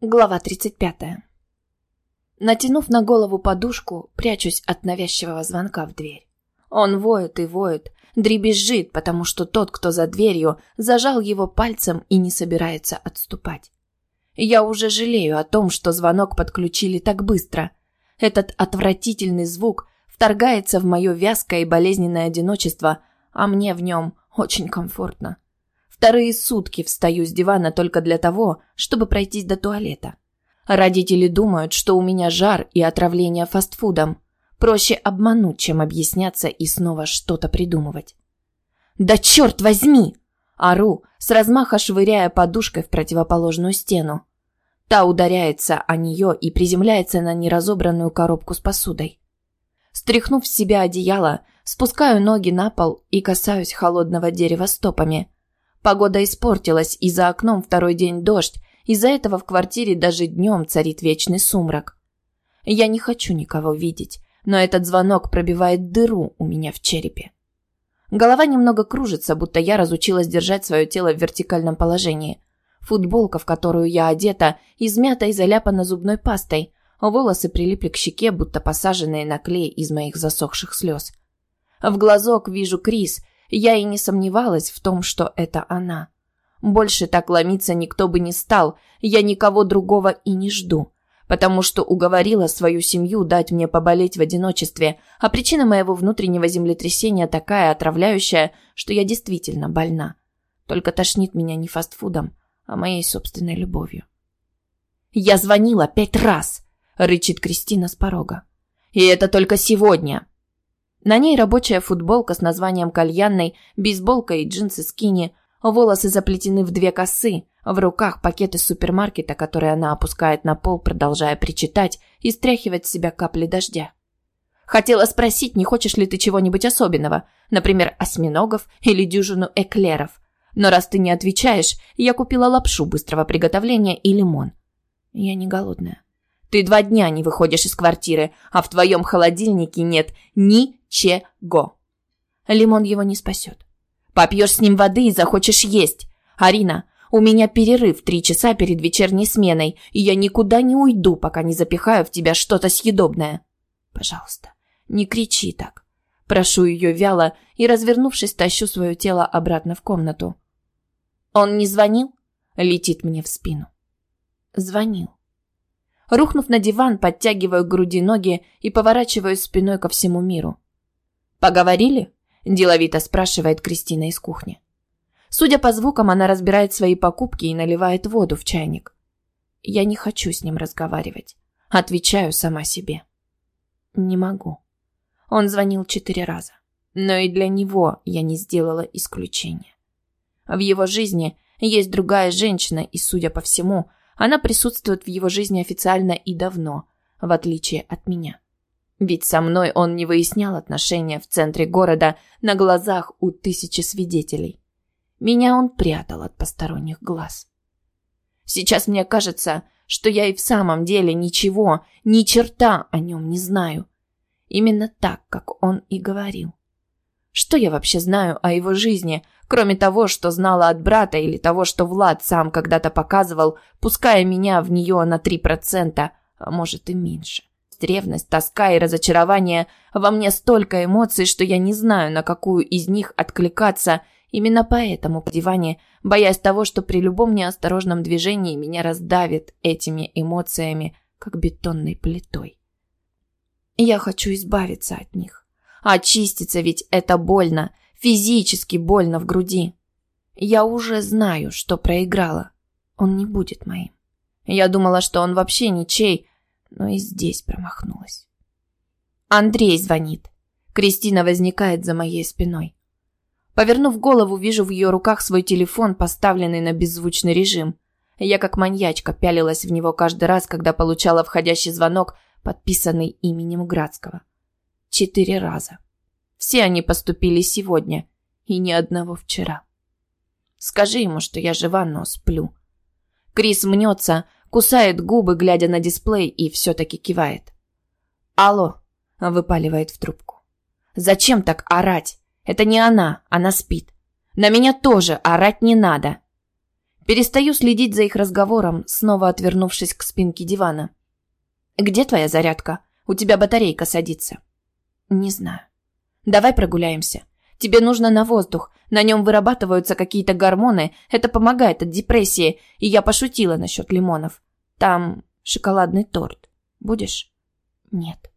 Глава 35. Натянув на голову подушку, прячусь от навязчивого звонка в дверь. Он воет и воет, дребезжит, потому что тот, кто за дверью, зажал его пальцем и не собирается отступать. Я уже жалею о том, что звонок подключили так быстро. Этот отвратительный звук вторгается в мое вязкое и болезненное одиночество, а мне в нем очень комфортно. Вторые сутки встаю с дивана только для того, чтобы пройтись до туалета. Родители думают, что у меня жар и отравление фастфудом. Проще обмануть, чем объясняться и снова что-то придумывать. «Да черт возьми!» Ору, с размаха швыряя подушкой в противоположную стену. Та ударяется о нее и приземляется на неразобранную коробку с посудой. Стряхнув с себя одеяло, спускаю ноги на пол и касаюсь холодного дерева стопами – Погода испортилась, и за окном второй день дождь. Из-за этого в квартире даже днем царит вечный сумрак. Я не хочу никого видеть, но этот звонок пробивает дыру у меня в черепе. Голова немного кружится, будто я разучилась держать свое тело в вертикальном положении. Футболка, в которую я одета, измята и заляпана зубной пастой. Волосы прилипли к щеке, будто посаженные на клей из моих засохших слез. В глазок вижу Крис, я и не сомневалась в том, что это она. Больше так ломиться никто бы не стал, я никого другого и не жду, потому что уговорила свою семью дать мне поболеть в одиночестве, а причина моего внутреннего землетрясения такая отравляющая, что я действительно больна. Только тошнит меня не фастфудом, а моей собственной любовью. «Я звонила пять раз!» — рычит Кристина с порога. «И это только сегодня!» На ней рабочая футболка с названием кальянной, бейсболка и джинсы скини, волосы заплетены в две косы, в руках пакет из супермаркета, который она опускает на пол, продолжая причитать и стряхивать с себя капли дождя. Хотела спросить, не хочешь ли ты чего-нибудь особенного, например, осьминогов или дюжину эклеров. Но раз ты не отвечаешь, я купила лапшу быстрого приготовления и лимон. Я не голодная. Ты два дня не выходишь из квартиры, а в твоем холодильнике нет ничего. Лимон его не спасет. Попьешь с ним воды и захочешь есть. Арина, у меня перерыв три часа перед вечерней сменой, и я никуда не уйду, пока не запихаю в тебя что-то съедобное. Пожалуйста, не кричи так. Прошу ее вяло и, развернувшись, тащу свое тело обратно в комнату. Он не звонил? Летит мне в спину. Звонил. Рухнув на диван, подтягиваю к груди ноги и поворачиваюсь спиной ко всему миру. «Поговорили?» – деловито спрашивает Кристина из кухни. Судя по звукам, она разбирает свои покупки и наливает воду в чайник. Я не хочу с ним разговаривать. Отвечаю сама себе. Не могу. Он звонил четыре раза. Но и для него я не сделала исключения. В его жизни есть другая женщина, и, судя по всему, она присутствует в его жизни официально и давно, в отличие от меня. Ведь со мной он не выяснял отношения в центре города на глазах у тысячи свидетелей. Меня он прятал от посторонних глаз. Сейчас мне кажется, что я и в самом деле ничего, ни черта о нем не знаю. Именно так, как он и говорил. Что я вообще знаю о его жизни, кроме того, что знала от брата или того, что Влад сам когда-то показывал, пуская меня в нее на 3%, а может и меньше. Ревность, тоска и разочарование во мне столько эмоций, что я не знаю, на какую из них откликаться. Именно поэтому по диване, боясь того, что при любом неосторожном движении меня раздавит этими эмоциями, как бетонной плитой. Я хочу избавиться от них. Очиститься ведь это больно, физически больно в груди. Я уже знаю, что проиграла. Он не будет моим. Я думала, что он вообще ничей, но и здесь промахнулась. Андрей звонит. Кристина возникает за моей спиной. Повернув голову, вижу в ее руках свой телефон, поставленный на беззвучный режим. Я как маньячка пялилась в него каждый раз, когда получала входящий звонок, подписанный именем Градского. Четыре раза. Все они поступили сегодня, и ни одного вчера. Скажи ему, что я жива, но сплю. Крис мнется, кусает губы, глядя на дисплей, и все-таки кивает. «Алло», — выпаливает в трубку. «Зачем так орать? Это не она, она спит. На меня тоже орать не надо». Перестаю следить за их разговором, снова отвернувшись к спинке дивана. «Где твоя зарядка? У тебя батарейка садится». «Не знаю». «Давай прогуляемся. Тебе нужно на воздух. На нем вырабатываются какие-то гормоны. Это помогает от депрессии. И я пошутила насчет лимонов. Там шоколадный торт. Будешь?» «Нет».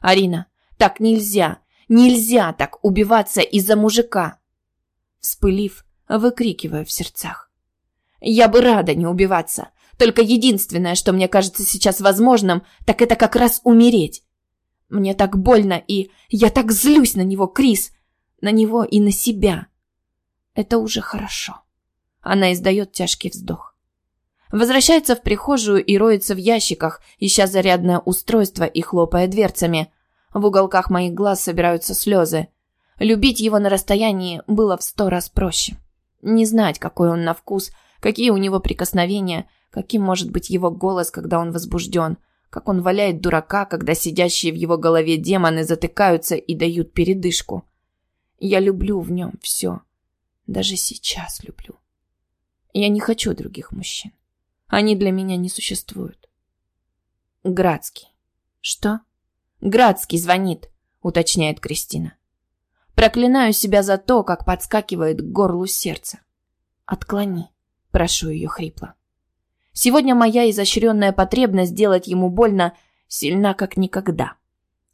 «Арина, так нельзя. Нельзя так убиваться из-за мужика!» Вспылив, выкрикиваю в сердцах. «Я бы рада не убиваться. Только единственное, что мне кажется сейчас возможным, так это как раз умереть. Мне так больно, и я так злюсь на него, Крис. На него и на себя. Это уже хорошо». Она издает тяжкий вздох. Возвращается в прихожую и роется в ящиках, ища зарядное устройство и хлопая дверцами. В уголках моих глаз собираются слезы. Любить его на расстоянии было в сто раз проще. Не знать, какой он на вкус, какие у него прикосновения, каким может быть его голос, когда он возбужден, как он валяет дурака, когда сидящие в его голове демоны затыкаются и дают передышку. Я люблю в нем все. Даже сейчас люблю. Я не хочу других мужчин. Они для меня не существуют. Градский. Что? Градский звонит, уточняет Кристина. Проклинаю себя за то, как подскакивает к горлу сердце. Отклони, прошу ее хрипло. Сегодня моя изощренная потребность сделать ему больно сильна как никогда.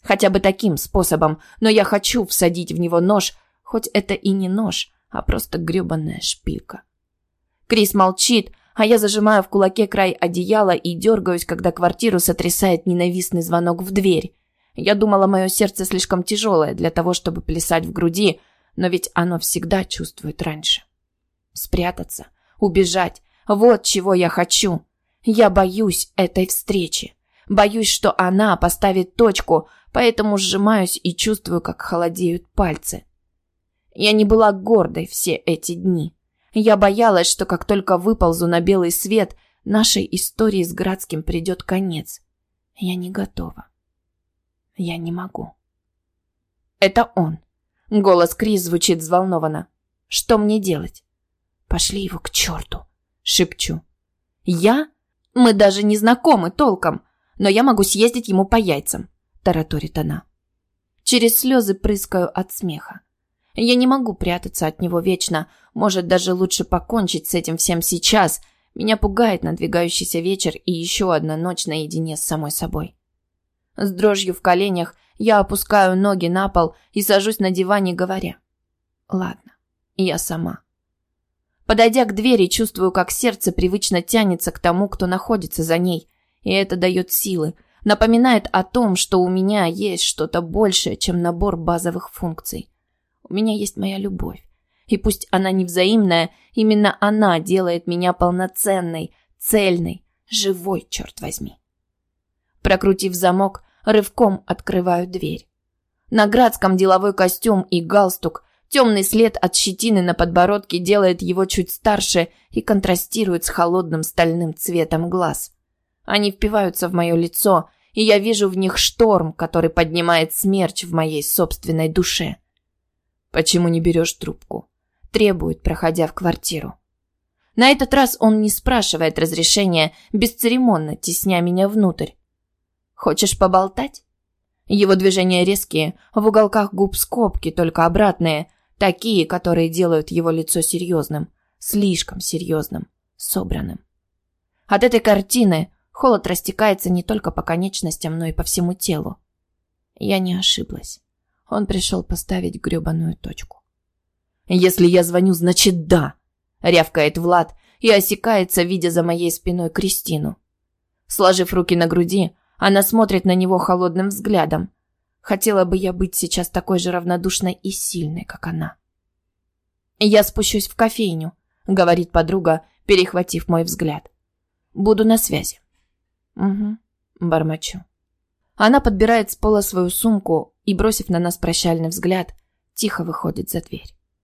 Хотя бы таким способом, но я хочу всадить в него нож, хоть это и не нож, а просто грёбаная шпилька. Крис молчит, а я зажимаю в кулаке край одеяла и дергаюсь, когда квартиру сотрясает ненавистный звонок в дверь. Я думала, мое сердце слишком тяжелое для того, чтобы плясать в груди, но ведь оно всегда чувствует раньше. Спрятаться, убежать – вот чего я хочу. Я боюсь этой встречи. Боюсь, что она поставит точку, поэтому сжимаюсь и чувствую, как холодеют пальцы. Я не была гордой все эти дни. Я боялась, что как только выползу на белый свет, нашей истории с Градским придет конец. Я не готова. Я не могу. Это он. Голос Крис звучит взволнованно. Что мне делать? Пошли его к черту, шепчу. Я? Мы даже не знакомы толком, но я могу съездить ему по яйцам, тараторит она. Через слезы прыскаю от смеха. Я не могу прятаться от него вечно, может даже лучше покончить с этим всем сейчас. Меня пугает надвигающийся вечер и еще одна ночь наедине с самой собой. С дрожью в коленях я опускаю ноги на пол и сажусь на диване, говоря. Ладно, я сама. Подойдя к двери, чувствую, как сердце привычно тянется к тому, кто находится за ней. И это дает силы, напоминает о том, что у меня есть что-то большее, чем набор базовых функций. У меня есть моя любовь. И пусть она не взаимная, именно она делает меня полноценной, цельной, живой, черт возьми. Прокрутив замок, рывком открываю дверь. На Градском деловой костюм и галстук, темный след от щетины на подбородке делает его чуть старше и контрастирует с холодным стальным цветом глаз. Они впиваются в мое лицо, и я вижу в них шторм, который поднимает смерч в моей собственной душе. «Почему не берешь трубку?» Требует, проходя в квартиру. На этот раз он не спрашивает разрешения, бесцеремонно тесня меня внутрь. Хочешь поболтать? Его движения резкие, в уголках губ скобки, только обратные, такие, которые делают его лицо серьезным, слишком серьезным, собранным. От этой картины холод растекается не только по конечностям, но и по всему телу. Я не ошиблась. Он пришел поставить грёбаную точку. «Если я звоню, значит да!» — рявкает Влад и осекается, видя за моей спиной Кристину. Сложив руки на груди, она смотрит на него холодным взглядом. Хотела бы я быть сейчас такой же равнодушной и сильной, как она. «Я спущусь в кофейню», — говорит подруга, перехватив мой взгляд. «Буду на связи». «Угу», — бормочу. Она подбирает с пола свою сумку и, бросив на нас прощальный взгляд, тихо выходит за дверь.